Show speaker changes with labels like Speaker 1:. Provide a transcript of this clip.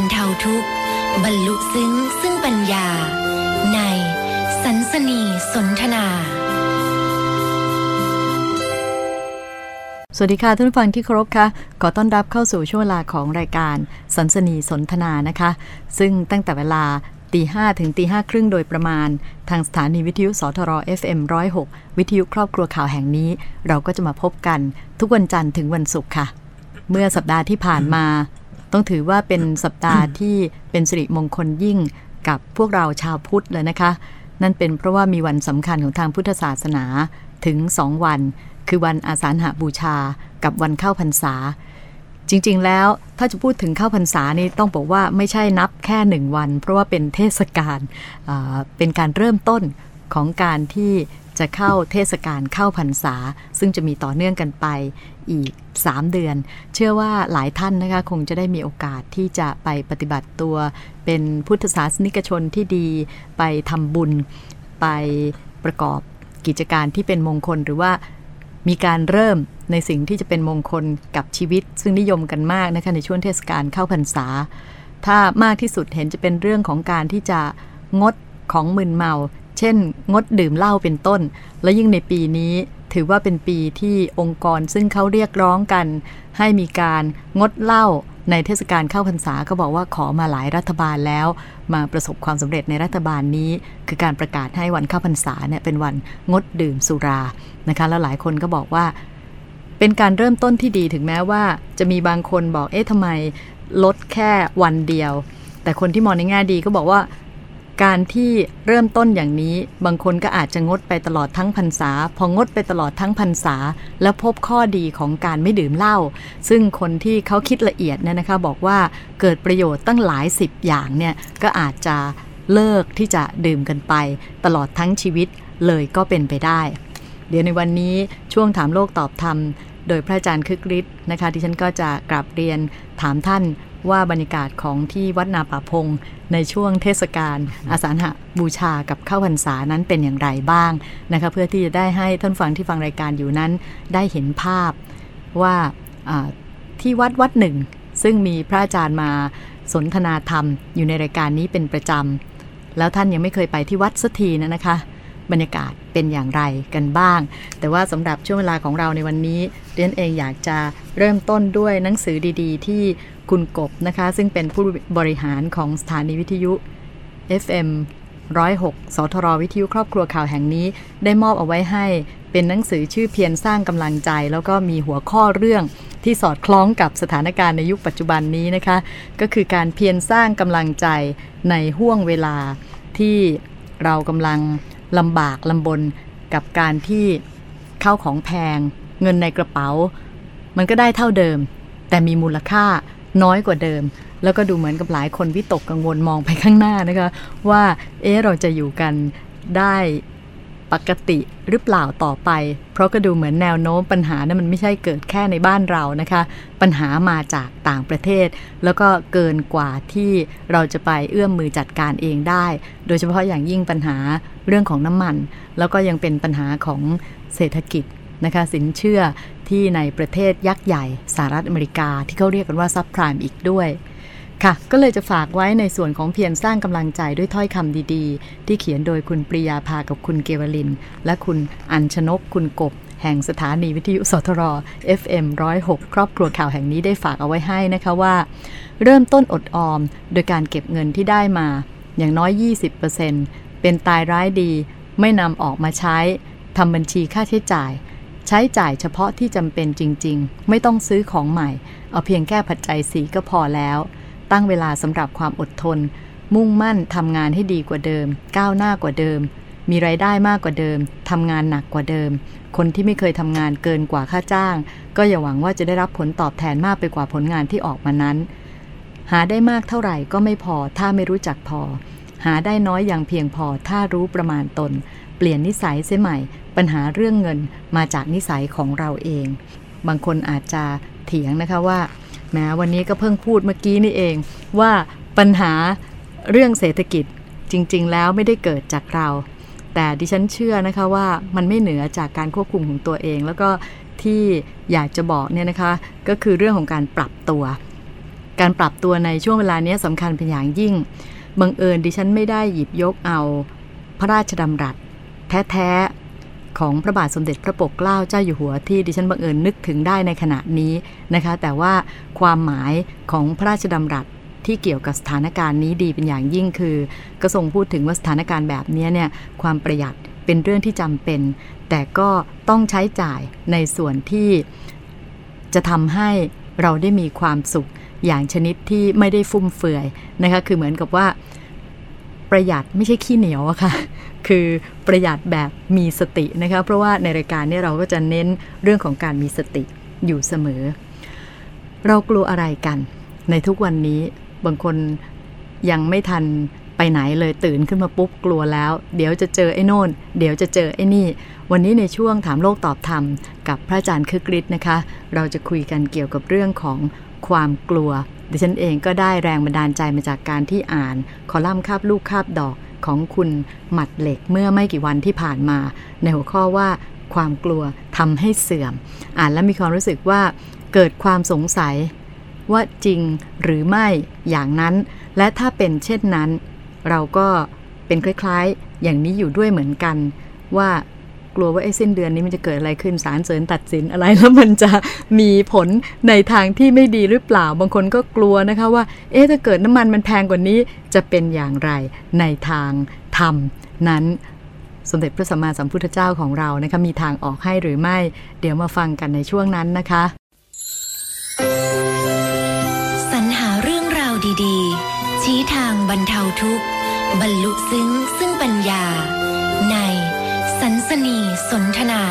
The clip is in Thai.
Speaker 1: รเทาทุกข์ บรรลุซึ้งซึ่งปัญญา ในสันสนีสนทนา
Speaker 2: สวัสดีค่ะท่านผู้ฟังที่เคารพค่ะ ขอต้อนรับเข้าสู่ช่วงเวลาของรายการสันสนีสนทนานะคะ ซึ่งตั้งแต่เวลาตีห้ถึงตีห้าครึ่งโดยประมาณ ทางสถานีวิทยุสทร FM106 วิทยุครอบครัวข่าวแห่งนี้ เราก็จะมาพบกันทุกวันจันทร์ถึงวันศุกร์ค่ะ เมื่อสัปดาห์ที่ผ่านมา ต้องถือว่าเป็นสัปดาห์ที่เป็นสิริมงคลยิ่งกับพวกเราชาวพุทธเลยนะคะ นั่นเป็นเพราะว่ามีวันสำคัญของทางพุทธศาสนาถึงสองวัน คือวันอาสาฬหบูชา กับวันเข้าพรรษา จริงๆแล้วถ้าจะพูดถึงเข้าพรรษานี่ต้องบอกว่าไม่ใช่นับแค่หนึ่งวัน เพราะว่าเป็นเทศกาลเป็นการเริ่มต้นของการที่จะเข้าเทศกาลเข้าพรรษา ซึ่งจะมีต่อเนื่องกันไป อีก 3 เดือน เชื่อว่าหลายท่านนะคะคงจะได้มีโอกาสที่จะไปปฏิบัติตัว เป็นพุทธศาสนิกชนที่ดี ไปทำบุญ ไปประกอบกิจการที่เป็นมงคลหรือว่ามีการเริ่มในสิ่งที่จะเป็นมงคลกับชีวิต ซึ่งนิยมกันมากนะคะในช่วงเทศกาลเข้าพรรษา ถ้ามากที่สุดเห็นจะเป็นเรื่องของการที่จะงดของมึนเมา เช่น งดดื่มเหล้าเป็นต้น และยิ่งในปีนี้ถือว่าเป็นปีที่องค์กรซึ่งเขาเรียกร้องกัน ให้มีการงดเหล้าในเทศกาลเข้าพรรษาก็บอกว่าขอมาหลายรัฐบาลแล้ว มาประสบความสำเร็จในรัฐบาลนี้ คือการประกาศให้วันเข้าพรรษาเนี่ยเป็นวันงดดื่มสุรานะคะแล้วหลายคนก็บอกว่า เป็นการเริ่มต้นที่ดีถึงแม้ว่าจะมีบางคนบอกเอ๊ะทำไมลดแค่วันเดียว แต่คนที่มองในแง่ดีก็บอกว่า การที่เริ่มต้นอย่างนี้ บางคนก็อาจจะงดไปตลอดทั้งพรรษา พองดไปตลอดทั้งพรรษา แล้วพบข้อดีของการไม่ดื่มเหล้าซึ่งคนที่เขาคิดละเอียดเนี่ยนะคะ บอกว่าเกิดประโยชน์ตั้งหลายสิบอย่างเนี่ยก็อาจจะเลิกที่จะดื่มกันไป ตลอดทั้งชีวิตเลยก็เป็นไปได้ เดี๋ยวในวันนี้ช่วงถามโลกตอบธรรม โดยพระอาจารย์คึกฤทธิ์นะคะที่ฉันก็จะกลับเรียนถามท่าน ว่าบรรยากาศของที่วัดนาป่าพงในช่วงเทศกาลอาสาหะบูชากับเข้าพรรษานั้นเป็นอย่างไรบ้างนะคะเพื่อที่จะได้ให้ท่านฟังที่ฟังรายการอยู่นั้นได้เห็นภาพว่าที่วัดวัดหนึ่ง ซึ่งมีพระอาจารย์มาสนทนาธรรมอยู่ในรายการนี้เป็นประจำ แล้วท่านยังไม่เคยไปที่วัดสักทีนะนะคะ บรรยากาศเป็นอย่างไรกันบ้าง แต่ว่าสำหรับช่วงเวลาของเราในวันนี้เรียนเองอยากจะเริ่มต้นด้วยหนังสือดี ๆ ที่ คุณกบนะคะ ซึ่งเป็นผู้บริหารของสถานีวิทยุ FM 106 สทรวิทยุครอบครัวข่าวแห่งนี้ ได้มอบเอาไว้ให้เป็นหนังสือชื่อเพียรสร้างกำลังใจ แล้วก็มีหัวข้อเรื่องที่สอดคล้องกับสถานการณ์ในยุคปัจจุบันนี้นะคะ ก็คือการเพียรสร้างกำลังใจในห่วงเวลาที่เรากำลังลำบากลำบนกับการที่เข้าของแพง เงินในกระเป๋า มันก็ได้เท่าเดิม แต่มีมูลค่า น้อยกว่าเดิม แล้วก็ดูเหมือนกับหลายคนวิตกกังวลมองไปข้างหน้านะคะ ว่าเอ๊ะเราจะอยู่กันได้ปกติหรือเปล่าต่อไป เพราะก็ดูเหมือนแนวโน้มปัญหานะั้นมันไม่ใช่เกิดแค่ในบ้านเรานะคะ ปัญหามาจากต่างประเทศ แล้วก็เกินกว่าที่เราจะไปเอื้อมมือจัดการเองได้ โดยเฉพาะอย่างยิ่งปัญหาเรื่องของน้ำมัน แล้วก็ยังเป็นปัญหาของเศรษฐกิจนะคะสินเชื่อ ที่ในประเทศยักษ์ใหญ่สหรัฐอเมริกาที่เขาเรียกกันว่าซับไพรม์อีกด้วยค่ะ ก็เลยจะฝากไว้ในส่วนของเพียรสร้างกำลังใจด้วยถ้อยคำดีๆ ที่เขียนโดยคุณปริยาภากับคุณเกวลิน และคุณอัญชนกคุณกบ แห่งสถานีวิทยุสทร FM 106 ครอบครัวข่าวแห่งนี้ได้ฝากเอาไว้ให้นะคะว่า เริ่มต้นอดออม โดยการเก็บเงินที่ได้มา อย่างน้อย 20%เป็นตายร้ายดี ไม่นำออกมาใช้ทำบัญชีค่าใช้จ่าย ใช้จ่ายเฉพาะที่จำเป็นจริง ๆ ไม่ต้องซื้อของใหม่ เอาเพียงแค่ปัจจัยสีก็พอแล้ว ตั้งเวลาสำหรับความอดทน มุ่งมั่นทำงานให้ดีกว่าเดิม ก้าวหน้ากว่าเดิม มีไรายได้มากกว่าเดิมทำงานหนักกว่าเดิม คนที่ไม่เคยทำงานเกินกว่าค่าจ้าง ก็อย่าหวังว่าจะได้รับผลตอบแทนมากไปกว่าผลงานที่ออกมานั้น หาได้มากเท่าไหร่ก็ไม่พอถ้าไม่รู้จักพอ หาได้น้อยอย่างเพียงพอถ้ารู้ประมาณตน เปลี่ยนนิสัยเสียใหม่ ปัญหาเรื่องเงินมาจากนิสัยของเราเอง บางคนอาจจะเถียงนะคะว่าแม้วันนี้ก็เพิ่งพูดเมื่อกี้นี่เอง ว่าปัญหาเรื่องเศรษฐกิจจริง ๆ แล้วไม่ได้เกิดจากเรา แต่ดิฉันเชื่อนะคะว่ามันไม่เหนือจากการควบคุมของตัวเอง แล้วก็ที่อยากจะบอกเนี่ยนะคะ ก็คือเรื่องของการปรับตัว การปรับตัวในช่วงเวลานี้สำคัญเป็นอย่างยิ่งบังเอิญดิฉันไม่ได้หยิบยกเอาพระราชดำรัส แท้ๆ ของพระบาทสมเด็จพระปกเกล้าเจ้าอยู่หัวที่ดิฉันบังเอิญนึกถึงได้ในขณะนี้นะคะ แต่ว่าความหมายของพระราชดำรัสที่เกี่ยวกับสถานการณ์นี้ดีเป็นอย่างยิ่งคือก็ทรงพูดถึงว่าสถานการณ์แบบนี้เนี่ยความประหยัดเป็นเรื่องที่จำเป็น แต่ก็ต้องใช้จ่ายในส่วนที่จะทำให้เราได้มีความสุขอย่างชนิดที่ไม่ได้ฟุ่มเฟือยนะคะคือเหมือนกับว่าประหยัดไม่ใช่ขี้เหนียวอะค่ะ คือประหยัดแบบมีสตินะคะเพราะว่าในรายการนี้เราก็จะเน้นเรื่องของการมีสติอยู่เสมอ เรากลัวอะไรกัน ในทุกวันนี้บางคนยังไม่ทันไปไหนเลยตื่นขึ้นมาปุ๊บกลัวแล้ว เดี๋ยวจะเจอไอ้โน่น เดี๋ยวจะเจอไอ้นี่ วันนี้ในช่วงถามโลกตอบธรรม กับพระอาจารย์คือกริชนะคะ เราจะคุยกันเกี่ยวกับเรื่องของความกลัว ดิฉันเองก็ได้แรงบันดาลใจมาจากการที่อ่าน คอลัมน์คาบลูกคาบดอก ของคุณหมัดเหล็กเมื่อไม่กี่วันที่ผ่านมา ในหัวข้อว่าความกลัวทำให้เสื่อม อ่านแล้วมีความรู้สึกว่าเกิดความสงสัยว่าจริงหรือไม่อย่างนั้น และถ้าเป็นเช่นนั้น เราก็เป็นคล้ายๆ อย่างนี้อยู่ด้วยเหมือนกัน ว่า กลัวว่าไอ้สิ้นเดือนนี้มันจะเกิดอะไรขึ้นสารเสริญตัดสินอะไรแล้วมันจะมีผลในทางที่ไม่ดีหรือเปล่า บางคนก็กลัวนะคะว่า เอ๊ะถ้าเกิดน้ำมันมันแพงกว่านี้จะเป็นอย่างไรในทางธรรมนั้นสมเด็จพระสัมมาสัมพุทธเจ้าของเรานะคะมีทางออกให้หรือไม่ เดี๋ยวมาฟังกันในช่วงนั้นนะคะ
Speaker 1: สรรหาเรื่องราวดีๆ ชี้ทางบรรเทาทุกข์ บรรลุซึ้งซึ่งปัญญาใน สันสนีสนทนา